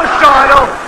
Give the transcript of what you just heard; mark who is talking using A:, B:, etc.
A: suicidal.